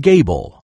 Gable.